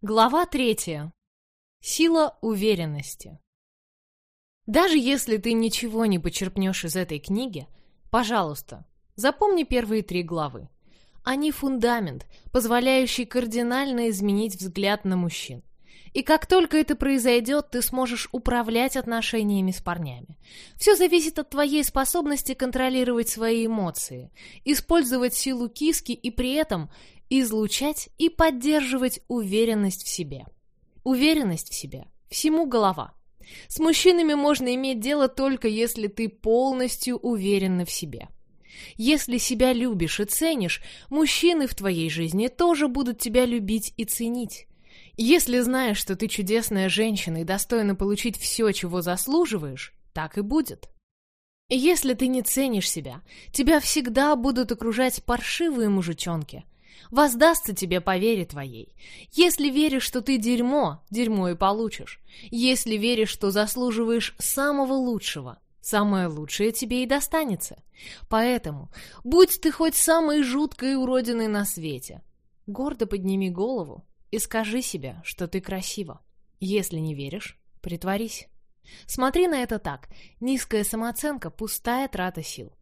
Глава третья. Сила уверенности. Даже если ты ничего не почерпнешь из этой книги, пожалуйста, запомни первые три главы. Они фундамент, позволяющий кардинально изменить взгляд на мужчин. И как только это произойдет, ты сможешь управлять отношениями с парнями. Все зависит от твоей способности контролировать свои эмоции, использовать силу киски и при этом излучать и поддерживать уверенность в себе. Уверенность в себе. Всему голова. С мужчинами можно иметь дело только если ты полностью уверена в себе. Если себя любишь и ценишь, мужчины в твоей жизни тоже будут тебя любить и ценить. Если знаешь, что ты чудесная женщина и достойна получить все, чего заслуживаешь, так и будет. Если ты не ценишь себя, тебя всегда будут окружать паршивые мужичонки – воздастся тебе по вере твоей. Если веришь, что ты дерьмо, дерьмо и получишь. Если веришь, что заслуживаешь самого лучшего, самое лучшее тебе и достанется. Поэтому, будь ты хоть самой жуткой уродиной на свете, гордо подними голову и скажи себе, что ты красива. Если не веришь, притворись. Смотри на это так. Низкая самооценка – пустая трата сил.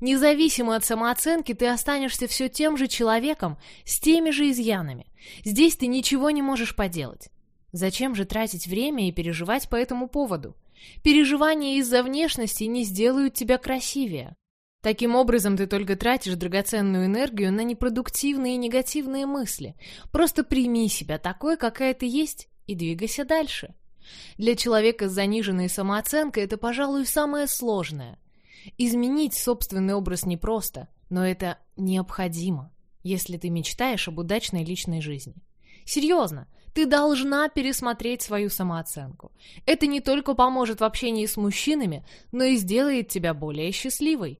Независимо от самооценки, ты останешься все тем же человеком, с теми же изъянами. Здесь ты ничего не можешь поделать. Зачем же тратить время и переживать по этому поводу? Переживания из-за внешности не сделают тебя красивее. Таким образом, ты только тратишь драгоценную энергию на непродуктивные и негативные мысли. Просто прими себя такой, какая ты есть, и двигайся дальше. Для человека с заниженной самооценкой это, пожалуй, самое сложное – Изменить собственный образ непросто, но это необходимо, если ты мечтаешь об удачной личной жизни. Серьезно, ты должна пересмотреть свою самооценку. Это не только поможет в общении с мужчинами, но и сделает тебя более счастливой.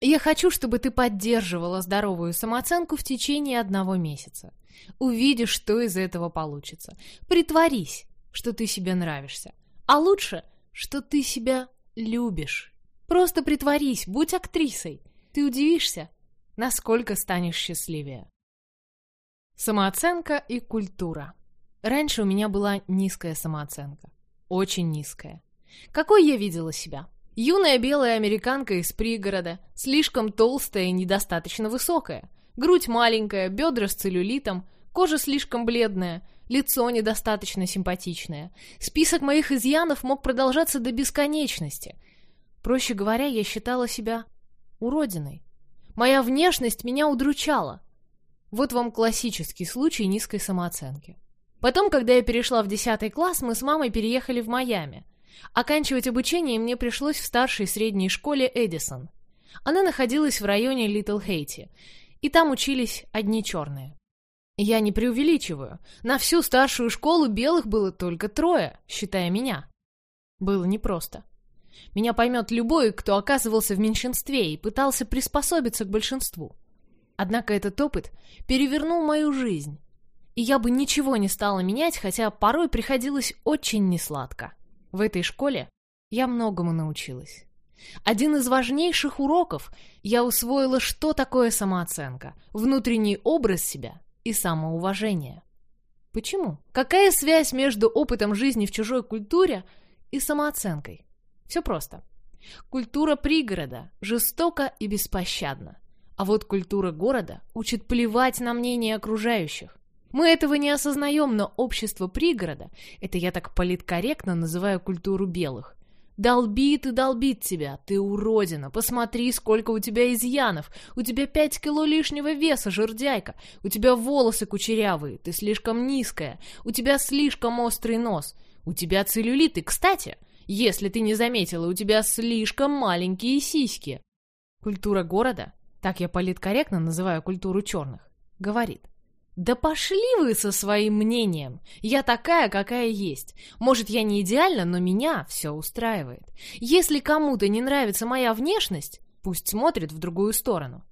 Я хочу, чтобы ты поддерживала здоровую самооценку в течение одного месяца. Увидишь, что из этого получится. Притворись, что ты себе нравишься. А лучше, что ты себя любишь. Просто притворись, будь актрисой. Ты удивишься, насколько станешь счастливее. Самооценка и культура. Раньше у меня была низкая самооценка. Очень низкая. Какой я видела себя? Юная белая американка из пригорода, слишком толстая и недостаточно высокая. Грудь маленькая, бедра с целлюлитом, кожа слишком бледная, лицо недостаточно симпатичное. Список моих изъянов мог продолжаться до бесконечности – Проще говоря, я считала себя уродиной. Моя внешность меня удручала. Вот вам классический случай низкой самооценки. Потом, когда я перешла в 10 класс, мы с мамой переехали в Майами. Оканчивать обучение мне пришлось в старшей средней школе Эдисон. Она находилась в районе Литл Хейти, и там учились одни черные. Я не преувеличиваю. На всю старшую школу белых было только трое, считая меня. Было непросто. Меня поймет любой, кто оказывался в меньшинстве и пытался приспособиться к большинству. Однако этот опыт перевернул мою жизнь. И я бы ничего не стала менять, хотя порой приходилось очень несладко. В этой школе я многому научилась. Один из важнейших уроков я усвоила, что такое самооценка, внутренний образ себя и самоуважение. Почему? Какая связь между опытом жизни в чужой культуре и самооценкой? Все просто. Культура пригорода жестока и беспощадна. А вот культура города учит плевать на мнение окружающих. Мы этого не осознаем, но общество пригорода, это я так политкорректно называю культуру белых, долбит и долбит тебя. Ты уродина, посмотри, сколько у тебя изъянов. У тебя пять кило лишнего веса, жердяйка. У тебя волосы кучерявые, ты слишком низкая. У тебя слишком острый нос. У тебя целлюлит, и, кстати, если ты не заметила, у тебя слишком маленькие сиськи. Культура города, так я политкорректно называю культуру черных, говорит. Да пошли вы со своим мнением. Я такая, какая есть. Может, я не идеальна, но меня все устраивает. Если кому-то не нравится моя внешность, пусть смотрит в другую сторону.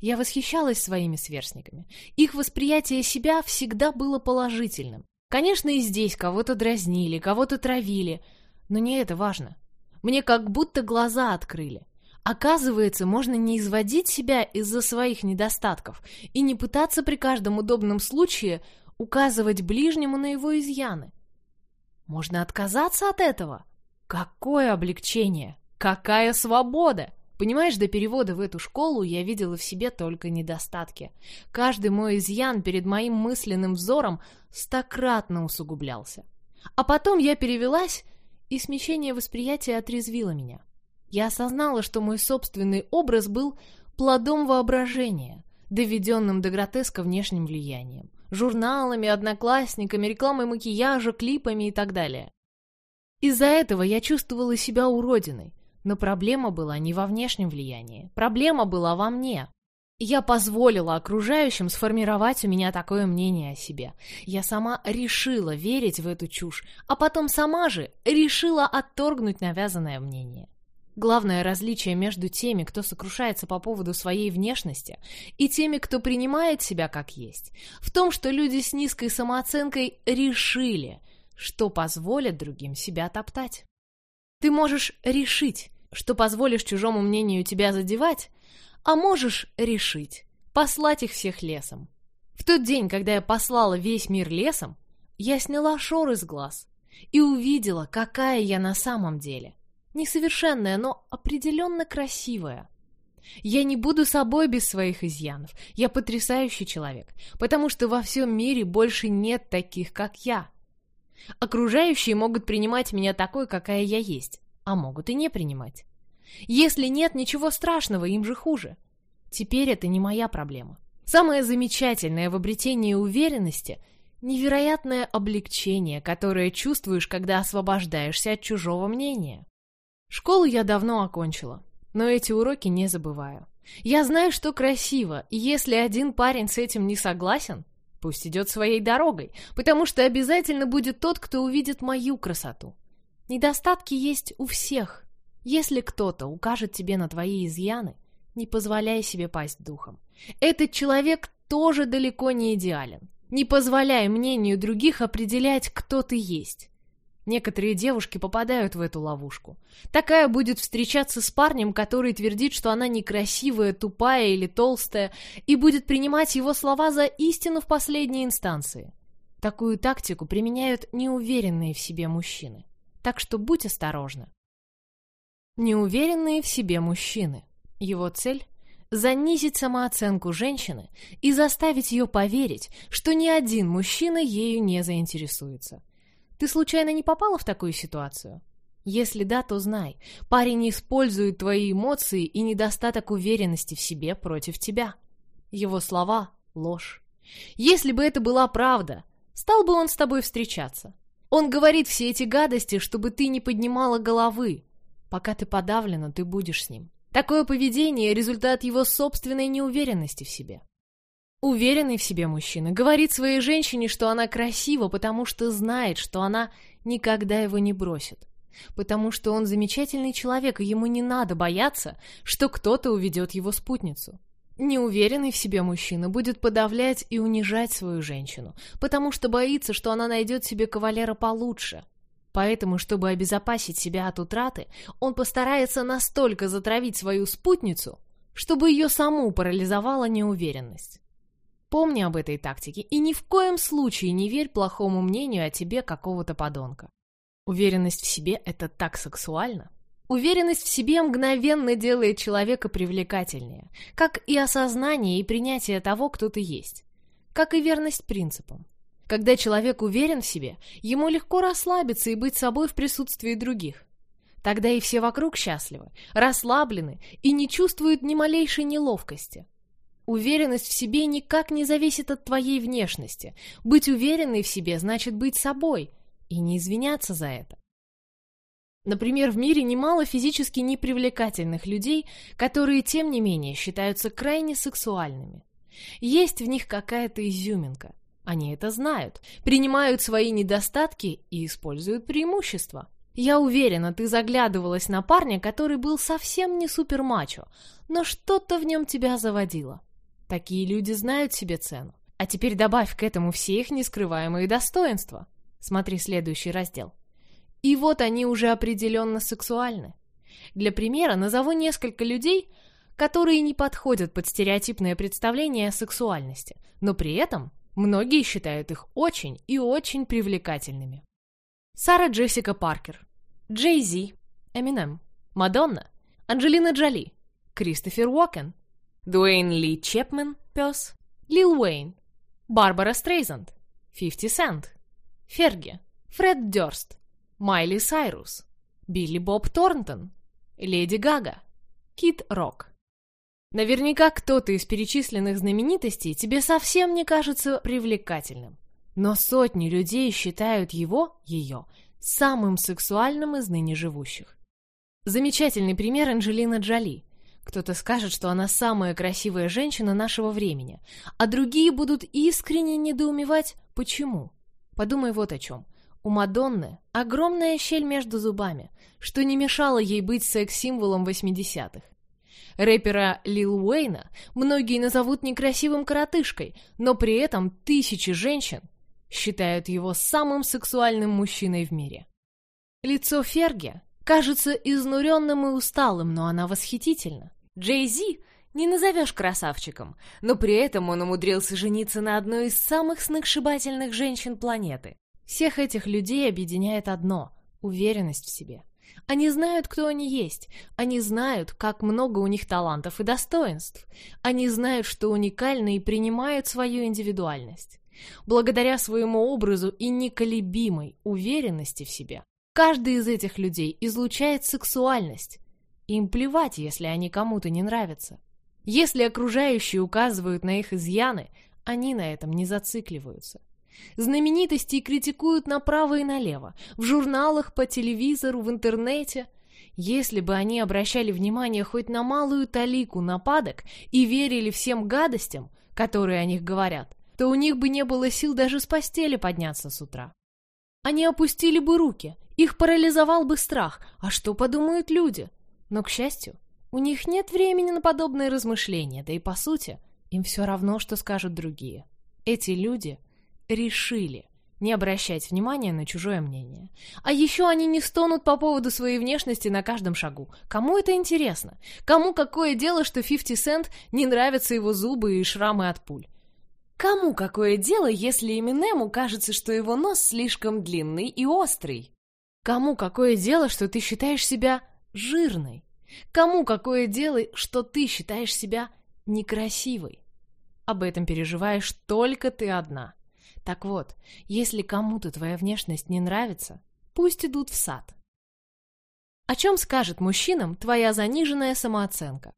Я восхищалась своими сверстниками. Их восприятие себя всегда было положительным. Конечно, и здесь кого-то дразнили, кого-то травили, но не это важно. Мне как будто глаза открыли. Оказывается, можно не изводить себя из-за своих недостатков и не пытаться при каждом удобном случае указывать ближнему на его изъяны. Можно отказаться от этого? Какое облегчение! Какая свобода! Понимаешь, до перевода в эту школу я видела в себе только недостатки. Каждый мой изъян перед моим мысленным взором стократно усугублялся. А потом я перевелась, и смещение восприятия отрезвило меня. Я осознала, что мой собственный образ был плодом воображения, доведенным до гротеска внешним влиянием. Журналами, одноклассниками, рекламой макияжа, клипами и так далее. Из-за этого я чувствовала себя уродиной, но проблема была не во внешнем влиянии. Проблема была во мне. Я позволила окружающим сформировать у меня такое мнение о себе. Я сама решила верить в эту чушь, а потом сама же решила отторгнуть навязанное мнение. Главное различие между теми, кто сокрушается по поводу своей внешности, и теми, кто принимает себя как есть, в том, что люди с низкой самооценкой решили, что позволят другим себя топтать. Ты можешь решить, что позволишь чужому мнению тебя задевать, а можешь решить послать их всех лесом. В тот день, когда я послала весь мир лесом, я сняла шоры с глаз и увидела, какая я на самом деле. Несовершенная, но определенно красивая. Я не буду собой без своих изъянов. Я потрясающий человек, потому что во всем мире больше нет таких, как я. Окружающие могут принимать меня такой, какая я есть, а могут и не принимать. Если нет, ничего страшного, им же хуже. Теперь это не моя проблема. Самое замечательное в обретении уверенности — невероятное облегчение, которое чувствуешь, когда освобождаешься от чужого мнения. Школу я давно окончила, но эти уроки не забываю. Я знаю, что красиво, и если один парень с этим не согласен, пусть идет своей дорогой, потому что обязательно будет тот, кто увидит мою красоту. Недостатки есть у всех. Если кто-то укажет тебе на твои изъяны, не позволяй себе пасть духом. Этот человек тоже далеко не идеален. Не позволяй мнению других определять, кто ты есть. Некоторые девушки попадают в эту ловушку. Такая будет встречаться с парнем, который твердит, что она некрасивая, тупая или толстая, и будет принимать его слова за истину в последней инстанции. Такую тактику применяют неуверенные в себе мужчины так что будь осторожна. Неуверенные в себе мужчины. Его цель – занизить самооценку женщины и заставить ее поверить, что ни один мужчина ею не заинтересуется. Ты случайно не попала в такую ситуацию? Если да, то знай, парень использует твои эмоции и недостаток уверенности в себе против тебя. Его слова – ложь. Если бы это была правда, стал бы он с тобой встречаться. Он говорит все эти гадости, чтобы ты не поднимала головы. Пока ты подавлена, ты будешь с ним. Такое поведение – результат его собственной неуверенности в себе. Уверенный в себе мужчина говорит своей женщине, что она красива, потому что знает, что она никогда его не бросит. Потому что он замечательный человек, и ему не надо бояться, что кто-то уведет его спутницу. Неуверенный в себе мужчина будет подавлять и унижать свою женщину, потому что боится, что она найдет себе кавалера получше. Поэтому, чтобы обезопасить себя от утраты, он постарается настолько затравить свою спутницу, чтобы ее саму парализовала неуверенность. Помни об этой тактике и ни в коем случае не верь плохому мнению о тебе какого-то подонка. Уверенность в себе – это так сексуально. Уверенность в себе мгновенно делает человека привлекательнее, как и осознание и принятие того, кто ты есть, как и верность принципам. Когда человек уверен в себе, ему легко расслабиться и быть собой в присутствии других. Тогда и все вокруг счастливы, расслаблены и не чувствуют ни малейшей неловкости. Уверенность в себе никак не зависит от твоей внешности. Быть уверенной в себе значит быть собой и не извиняться за это. Например, в мире немало физически непривлекательных людей, которые, тем не менее, считаются крайне сексуальными. Есть в них какая-то изюминка. Они это знают, принимают свои недостатки и используют преимущества. Я уверена, ты заглядывалась на парня, который был совсем не супермачо, но что-то в нем тебя заводило. Такие люди знают себе цену. А теперь добавь к этому все их нескрываемые достоинства. Смотри следующий раздел. И вот они уже определенно сексуальны. Для примера назову несколько людей, которые не подходят под стереотипное представление о сексуальности, но при этом Многие считают их очень и очень привлекательными. Сара Джессика Паркер, Джей Зи, Эминем, Мадонна, Анджелина Джоли, Кристофер Уокен, Дуэйн Ли Чепмен, пес, Лил Уэйн, Барбара Стрейзанд, Фифти Сент, Ферги, Фред Дёрст, Майли Сайрус, Билли Боб Торнтон, Леди Гага, Кит Рок. Наверняка кто-то из перечисленных знаменитостей тебе совсем не кажется привлекательным. Но сотни людей считают его, ее, самым сексуальным из ныне живущих. Замечательный пример Анджелина Джоли. Кто-то скажет, что она самая красивая женщина нашего времени, а другие будут искренне недоумевать, почему. Подумай вот о чем. У Мадонны огромная щель между зубами, что не мешало ей быть секс-символом 80-х. Рэпера Лил Уэйна многие назовут некрасивым коротышкой, но при этом тысячи женщин считают его самым сексуальным мужчиной в мире. Лицо Ферги кажется изнуренным и усталым, но она восхитительна. Джей Зи не назовешь красавчиком, но при этом он умудрился жениться на одной из самых сногсшибательных женщин планеты. Всех этих людей объединяет одно — уверенность в себе. Они знают, кто они есть. Они знают, как много у них талантов и достоинств. Они знают, что уникальны и принимают свою индивидуальность. Благодаря своему образу и неколебимой уверенности в себе, каждый из этих людей излучает сексуальность. Им плевать, если они кому-то не нравятся. Если окружающие указывают на их изъяны, они на этом не зацикливаются. Знаменитостей критикуют направо и налево, в журналах, по телевизору, в интернете. Если бы они обращали внимание хоть на малую талику нападок и верили всем гадостям, которые о них говорят, то у них бы не было сил даже с постели подняться с утра. Они опустили бы руки, их парализовал бы страх, а что подумают люди? Но, к счастью, у них нет времени на подобные размышления, да и по сути, им все равно, что скажут другие. Эти люди решили не обращать внимания на чужое мнение. А еще они не стонут по поводу своей внешности на каждом шагу. Кому это интересно? Кому какое дело, что 50 Cent не нравятся его зубы и шрамы от пуль? Кому какое дело, если Эминему кажется, что его нос слишком длинный и острый? Кому какое дело, что ты считаешь себя жирной? Кому какое дело, что ты считаешь себя некрасивой? Об этом переживаешь только ты одна. Так вот, если кому-то твоя внешность не нравится, пусть идут в сад. О чем скажет мужчинам твоя заниженная самооценка?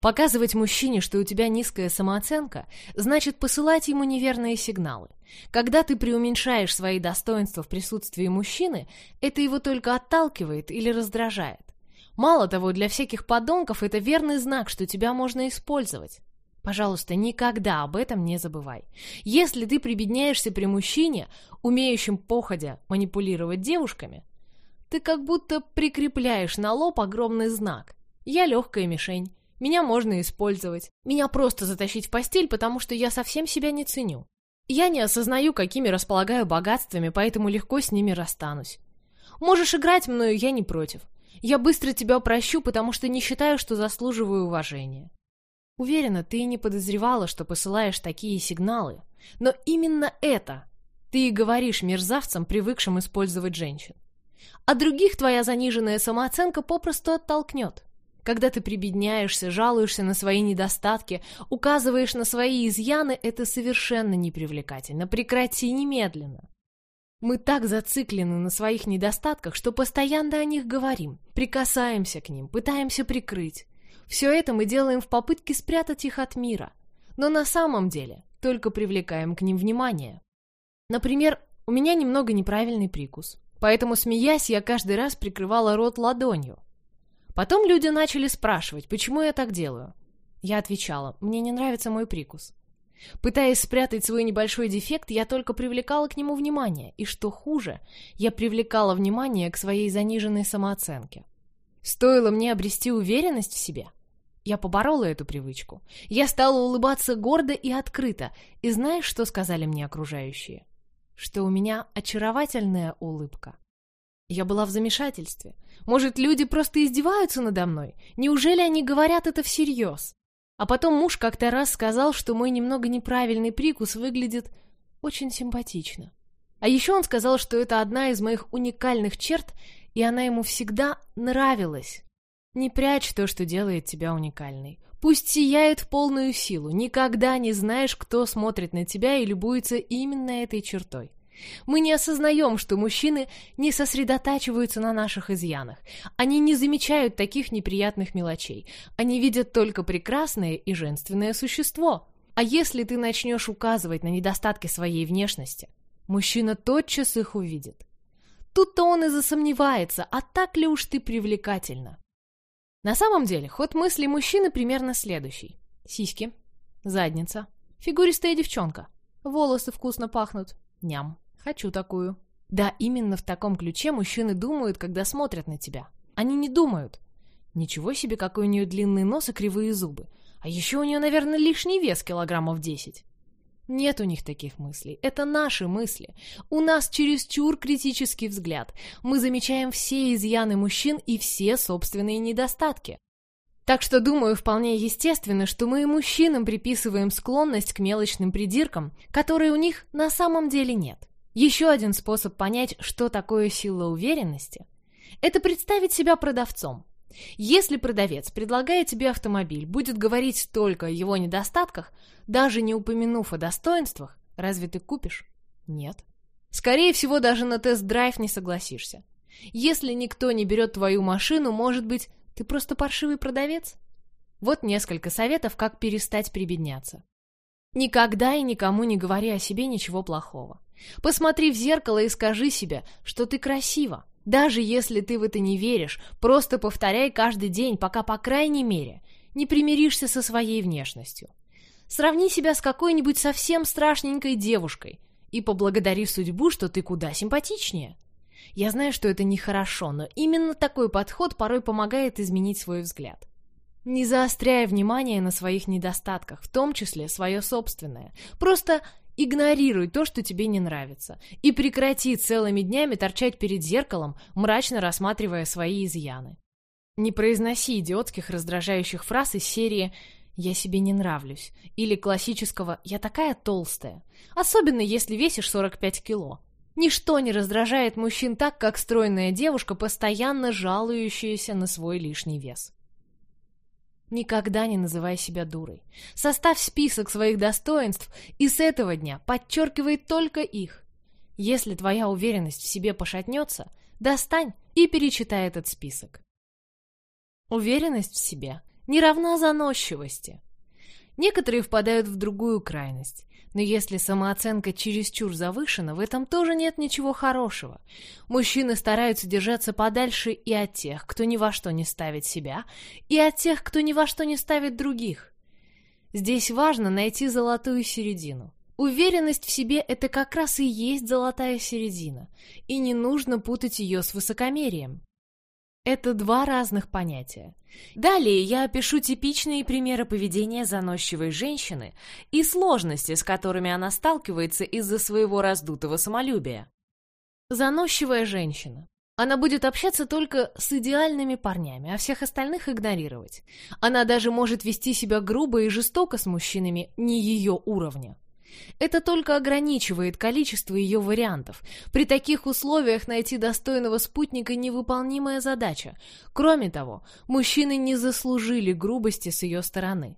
Показывать мужчине, что у тебя низкая самооценка, значит посылать ему неверные сигналы. Когда ты преуменьшаешь свои достоинства в присутствии мужчины, это его только отталкивает или раздражает. Мало того, для всяких подонков это верный знак, что тебя можно использовать. Пожалуйста, никогда об этом не забывай. Если ты прибедняешься при мужчине, умеющем походя манипулировать девушками, ты как будто прикрепляешь на лоб огромный знак. Я легкая мишень. Меня можно использовать. Меня просто затащить в постель, потому что я совсем себя не ценю. Я не осознаю, какими располагаю богатствами, поэтому легко с ними расстанусь. Можешь играть мною, я не против. Я быстро тебя прощу, потому что не считаю, что заслуживаю уважения. Уверена, ты и не подозревала, что посылаешь такие сигналы. Но именно это ты и говоришь мерзавцам, привыкшим использовать женщин. А других твоя заниженная самооценка попросту оттолкнет. Когда ты прибедняешься, жалуешься на свои недостатки, указываешь на свои изъяны, это совершенно непривлекательно. Прекрати немедленно. Мы так зациклены на своих недостатках, что постоянно о них говорим, прикасаемся к ним, пытаемся прикрыть. Все это мы делаем в попытке спрятать их от мира, но на самом деле только привлекаем к ним внимание. Например, у меня немного неправильный прикус, поэтому, смеясь, я каждый раз прикрывала рот ладонью, Потом люди начали спрашивать, почему я так делаю. Я отвечала, мне не нравится мой прикус. Пытаясь спрятать свой небольшой дефект, я только привлекала к нему внимание, и что хуже, я привлекала внимание к своей заниженной самооценке. Стоило мне обрести уверенность в себе. Я поборола эту привычку. Я стала улыбаться гордо и открыто, и знаешь, что сказали мне окружающие? Что у меня очаровательная улыбка. Я была в замешательстве. Может, люди просто издеваются надо мной? Неужели они говорят это всерьез? А потом муж как-то раз сказал, что мой немного неправильный прикус выглядит очень симпатично. А еще он сказал, что это одна из моих уникальных черт, и она ему всегда нравилась. Не прячь то, что делает тебя уникальной. Пусть сияет в полную силу. Никогда не знаешь, кто смотрит на тебя и любуется именно этой чертой. Мы не осознаем, что мужчины не сосредотачиваются на наших изъянах. Они не замечают таких неприятных мелочей. Они видят только прекрасное и женственное существо. А если ты начнешь указывать на недостатки своей внешности, мужчина тотчас их увидит. Тут-то он и засомневается, а так ли уж ты привлекательна. На самом деле, ход мысли мужчины примерно следующий. Сиськи, задница, фигуристая девчонка, волосы вкусно пахнут, ням. Хочу такую. Да, именно в таком ключе мужчины думают, когда смотрят на тебя. Они не думают. Ничего себе, какой у нее длинный нос и кривые зубы. А еще у нее, наверное, лишний вес килограммов десять. Нет у них таких мыслей. Это наши мысли. У нас чересчур критический взгляд. Мы замечаем все изъяны мужчин и все собственные недостатки. Так что, думаю, вполне естественно, что мы и мужчинам приписываем склонность к мелочным придиркам, которые у них на самом деле нет. Еще один способ понять, что такое сила уверенности, это представить себя продавцом. Если продавец, предлагая тебе автомобиль, будет говорить только о его недостатках, даже не упомянув о достоинствах, разве ты купишь? Нет. Скорее всего, даже на тест-драйв не согласишься. Если никто не берет твою машину, может быть, ты просто паршивый продавец? Вот несколько советов, как перестать прибедняться. Никогда и никому не говори о себе ничего плохого. Посмотри в зеркало и скажи себе, что ты красива. Даже если ты в это не веришь, просто повторяй каждый день, пока, по крайней мере, не примиришься со своей внешностью. Сравни себя с какой-нибудь совсем страшненькой девушкой и поблагодари судьбу, что ты куда симпатичнее. Я знаю, что это нехорошо, но именно такой подход порой помогает изменить свой взгляд. Не заостряя внимание на своих недостатках, в том числе свое собственное. Просто Игнорируй то, что тебе не нравится, и прекрати целыми днями торчать перед зеркалом, мрачно рассматривая свои изъяны. Не произноси идиотских раздражающих фраз из серии «я себе не нравлюсь» или классического «я такая толстая», особенно если весишь 45 кило. Ничто не раздражает мужчин так, как стройная девушка, постоянно жалующаяся на свой лишний вес. Никогда не называй себя дурой. Составь список своих достоинств и с этого дня подчеркивай только их. Если твоя уверенность в себе пошатнется, достань и перечитай этот список. Уверенность в себе не равна заносчивости. Некоторые впадают в другую крайность. Но если самооценка чересчур завышена, в этом тоже нет ничего хорошего. Мужчины стараются держаться подальше и от тех, кто ни во что не ставит себя, и от тех, кто ни во что не ставит других. Здесь важно найти золотую середину. Уверенность в себе – это как раз и есть золотая середина, и не нужно путать ее с высокомерием. Это два разных понятия. Далее я опишу типичные примеры поведения заносчивой женщины и сложности, с которыми она сталкивается из-за своего раздутого самолюбия. Заносчивая женщина. Она будет общаться только с идеальными парнями, а всех остальных игнорировать. Она даже может вести себя грубо и жестоко с мужчинами не ее уровня. Это только ограничивает количество ее вариантов. При таких условиях найти достойного спутника – невыполнимая задача. Кроме того, мужчины не заслужили грубости с ее стороны.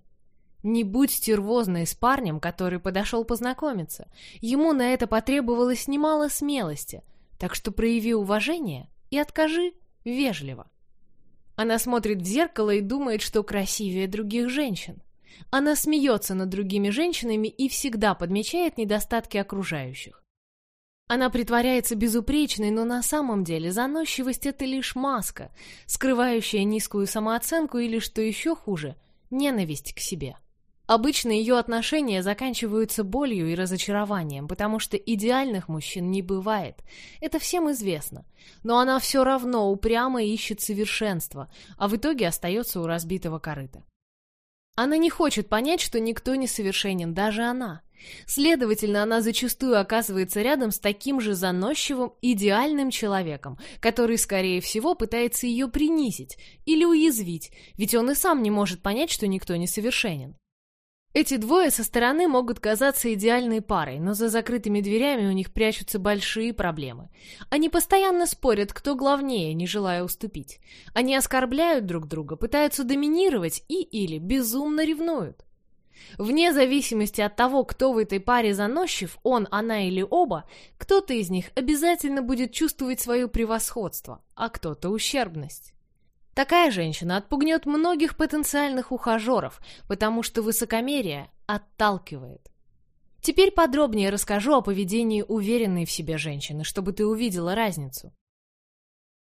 Не будь стервозной с парнем, который подошел познакомиться. Ему на это потребовалось немало смелости, так что прояви уважение и откажи вежливо. Она смотрит в зеркало и думает, что красивее других женщин. Она смеется над другими женщинами и всегда подмечает недостатки окружающих. Она притворяется безупречной, но на самом деле заносчивость — это лишь маска, скрывающая низкую самооценку или, что еще хуже, ненависть к себе. Обычно ее отношения заканчиваются болью и разочарованием, потому что идеальных мужчин не бывает. Это всем известно. Но она все равно упрямо ищет совершенства, а в итоге остается у разбитого корыта. Она не хочет понять, что никто не совершенен, даже она. Следовательно, она зачастую оказывается рядом с таким же заносчивым, идеальным человеком, который, скорее всего, пытается ее принизить или уязвить, ведь он и сам не может понять, что никто не совершенен. Эти двое со стороны могут казаться идеальной парой, но за закрытыми дверями у них прячутся большие проблемы. Они постоянно спорят, кто главнее, не желая уступить. Они оскорбляют друг друга, пытаются доминировать и или безумно ревнуют. Вне зависимости от того, кто в этой паре заносчив, он, она или оба, кто-то из них обязательно будет чувствовать свое превосходство, а кто-то ущербность. Такая женщина отпугнет многих потенциальных ухажеров, потому что высокомерие отталкивает. Теперь подробнее расскажу о поведении уверенной в себе женщины, чтобы ты увидела разницу.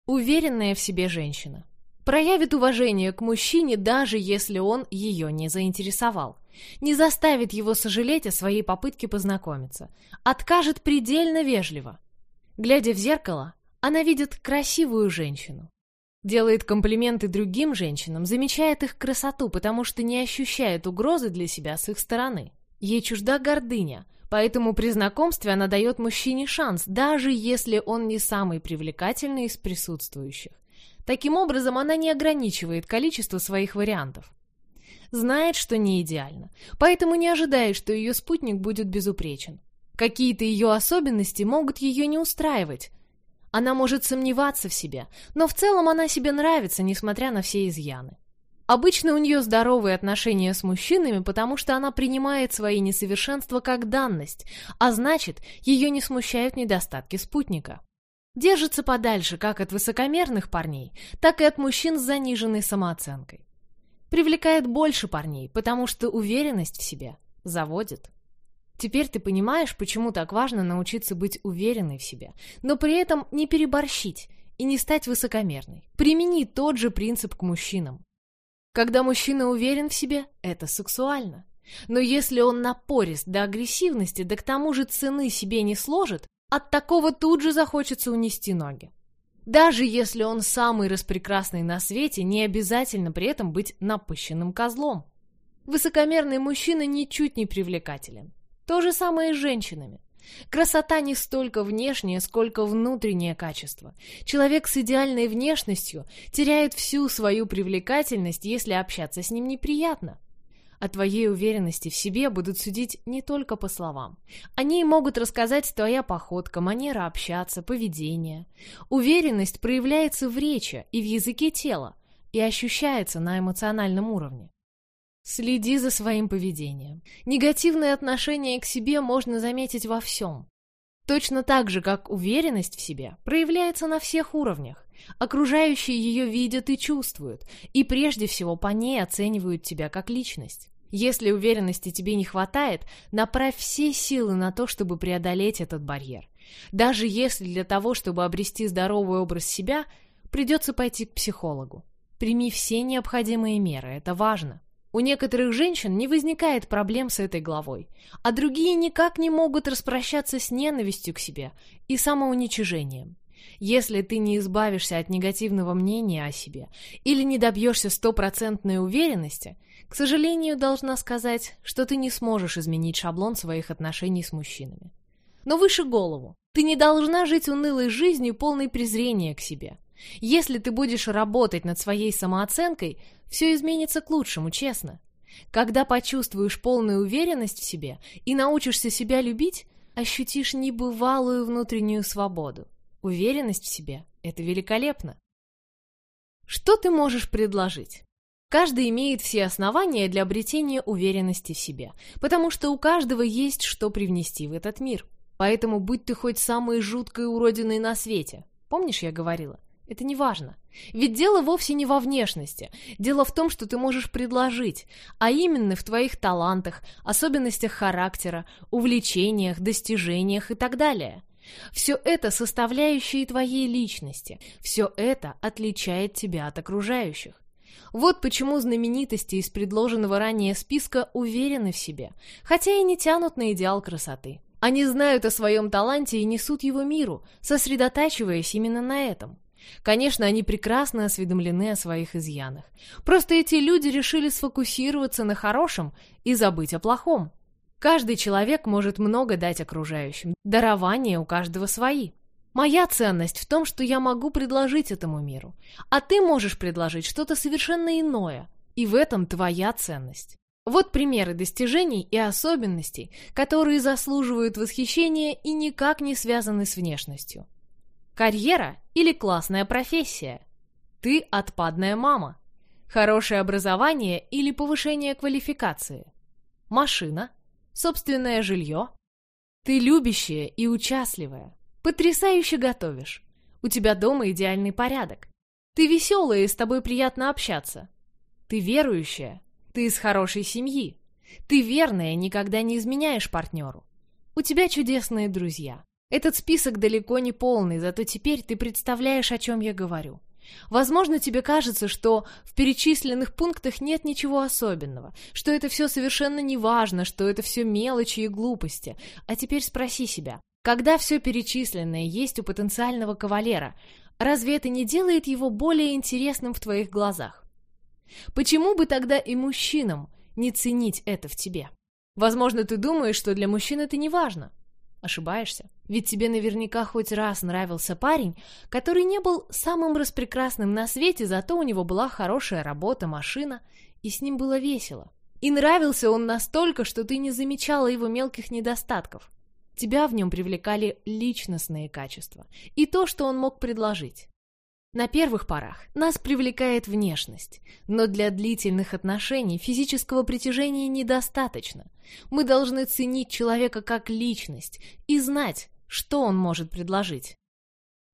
Уверенная в себе женщина проявит уважение к мужчине, даже если он ее не заинтересовал, не заставит его сожалеть о своей попытке познакомиться, откажет предельно вежливо. Глядя в зеркало, она видит красивую женщину, Делает комплименты другим женщинам, замечает их красоту, потому что не ощущает угрозы для себя с их стороны. Ей чужда гордыня, поэтому при знакомстве она дает мужчине шанс, даже если он не самый привлекательный из присутствующих. Таким образом, она не ограничивает количество своих вариантов. Знает, что не идеально, поэтому не ожидает, что ее спутник будет безупречен. Какие-то ее особенности могут ее не устраивать, она может сомневаться в себе, но в целом она себе нравится, несмотря на все изъяны. Обычно у нее здоровые отношения с мужчинами, потому что она принимает свои несовершенства как данность, а значит, ее не смущают недостатки спутника. Держится подальше как от высокомерных парней, так и от мужчин с заниженной самооценкой. Привлекает больше парней, потому что уверенность в себе заводит. Теперь ты понимаешь, почему так важно научиться быть уверенной в себе, но при этом не переборщить и не стать высокомерной. Примени тот же принцип к мужчинам. Когда мужчина уверен в себе, это сексуально. Но если он напорист до агрессивности, да к тому же цены себе не сложит, от такого тут же захочется унести ноги. Даже если он самый распрекрасный на свете, не обязательно при этом быть напыщенным козлом. Высокомерный мужчина ничуть не привлекателен. То же самое и с женщинами. Красота не столько внешнее, сколько внутреннее качество. Человек с идеальной внешностью теряет всю свою привлекательность, если общаться с ним неприятно. О твоей уверенности в себе будут судить не только по словам. Они могут рассказать твоя походка, манера общаться, поведение. Уверенность проявляется в речи и в языке тела и ощущается на эмоциональном уровне. Следи за своим поведением. Негативное отношение к себе можно заметить во всем. Точно так же, как уверенность в себе проявляется на всех уровнях. Окружающие ее видят и чувствуют, и прежде всего по ней оценивают тебя как личность. Если уверенности тебе не хватает, направь все силы на то, чтобы преодолеть этот барьер. Даже если для того, чтобы обрести здоровый образ себя, придется пойти к психологу. Прими все необходимые меры, это важно. У некоторых женщин не возникает проблем с этой главой, а другие никак не могут распрощаться с ненавистью к себе и самоуничижением. Если ты не избавишься от негативного мнения о себе или не добьешься стопроцентной уверенности, к сожалению, должна сказать, что ты не сможешь изменить шаблон своих отношений с мужчинами. Но выше голову. Ты не должна жить унылой жизнью, полной презрения к себе. Если ты будешь работать над своей самооценкой, все изменится к лучшему, честно. Когда почувствуешь полную уверенность в себе и научишься себя любить, ощутишь небывалую внутреннюю свободу. Уверенность в себе — это великолепно. Что ты можешь предложить? Каждый имеет все основания для обретения уверенности в себе, потому что у каждого есть что привнести в этот мир. Поэтому будь ты хоть самой жуткой уродиной на свете. Помнишь, я говорила? Это не важно. Ведь дело вовсе не во внешности. Дело в том, что ты можешь предложить, а именно в твоих талантах, особенностях характера, увлечениях, достижениях и так далее. Все это составляющие твоей личности. Все это отличает тебя от окружающих. Вот почему знаменитости из предложенного ранее списка уверены в себе, хотя и не тянут на идеал красоты. Они знают о своем таланте и несут его миру, сосредотачиваясь именно на этом. Конечно, они прекрасно осведомлены о своих изъянах. Просто эти люди решили сфокусироваться на хорошем и забыть о плохом. Каждый человек может много дать окружающим. Дарования у каждого свои. Моя ценность в том, что я могу предложить этому миру. А ты можешь предложить что-то совершенно иное. И в этом твоя ценность. Вот примеры достижений и особенностей, которые заслуживают восхищения и никак не связаны с внешностью. Карьера или классная профессия? Ты отпадная мама. Хорошее образование или повышение квалификации? Машина? Собственное жилье? Ты любящая и участливая. Потрясающе готовишь. У тебя дома идеальный порядок. Ты веселая и с тобой приятно общаться. Ты верующая. Ты из хорошей семьи. Ты верная, никогда не изменяешь партнеру. У тебя чудесные друзья. Этот список далеко не полный, зато теперь ты представляешь, о чем я говорю. Возможно, тебе кажется, что в перечисленных пунктах нет ничего особенного, что это все совершенно не важно, что это все мелочи и глупости. А теперь спроси себя, когда все перечисленное есть у потенциального кавалера, разве это не делает его более интересным в твоих глазах? Почему бы тогда и мужчинам не ценить это в тебе? Возможно, ты думаешь, что для мужчин это не важно. Ошибаешься. Ведь тебе наверняка хоть раз нравился парень, который не был самым распрекрасным на свете, зато у него была хорошая работа, машина, и с ним было весело. И нравился он настолько, что ты не замечала его мелких недостатков. Тебя в нем привлекали личностные качества и то, что он мог предложить. На первых порах нас привлекает внешность, но для длительных отношений физического притяжения недостаточно. Мы должны ценить человека как личность и знать, что он может предложить.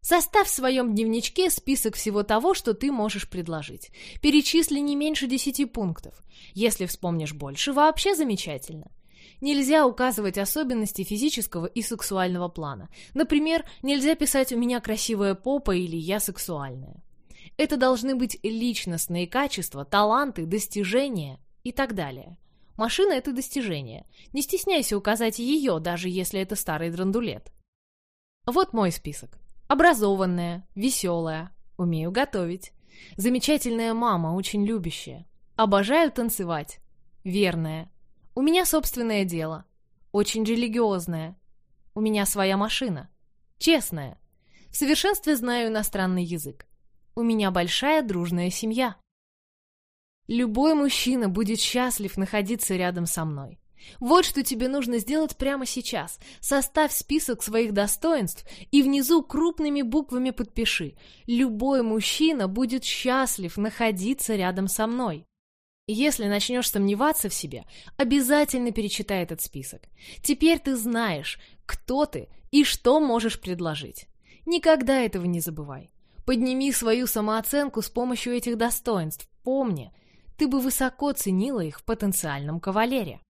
Составь в своем дневничке список всего того, что ты можешь предложить. Перечисли не меньше десяти пунктов. Если вспомнишь больше, вообще замечательно. Нельзя указывать особенности физического и сексуального плана. Например, нельзя писать «у меня красивая попа» или «я сексуальная». Это должны быть личностные качества, таланты, достижения и так далее. Машина — это достижение. Не стесняйся указать ее, даже если это старый драндулет. Вот мой список. Образованная, веселая, умею готовить. Замечательная мама, очень любящая. Обожаю танцевать. Верная, у меня собственное дело. Очень религиозное. У меня своя машина. Честная. В совершенстве знаю иностранный язык. У меня большая дружная семья. Любой мужчина будет счастлив находиться рядом со мной. Вот что тебе нужно сделать прямо сейчас. Составь список своих достоинств и внизу крупными буквами подпиши. Любой мужчина будет счастлив находиться рядом со мной. Если начнешь сомневаться в себе, обязательно перечитай этот список. Теперь ты знаешь, кто ты и что можешь предложить. Никогда этого не забывай. Подними свою самооценку с помощью этих достоинств. Помни, ты бы высоко ценила их в потенциальном кавалере.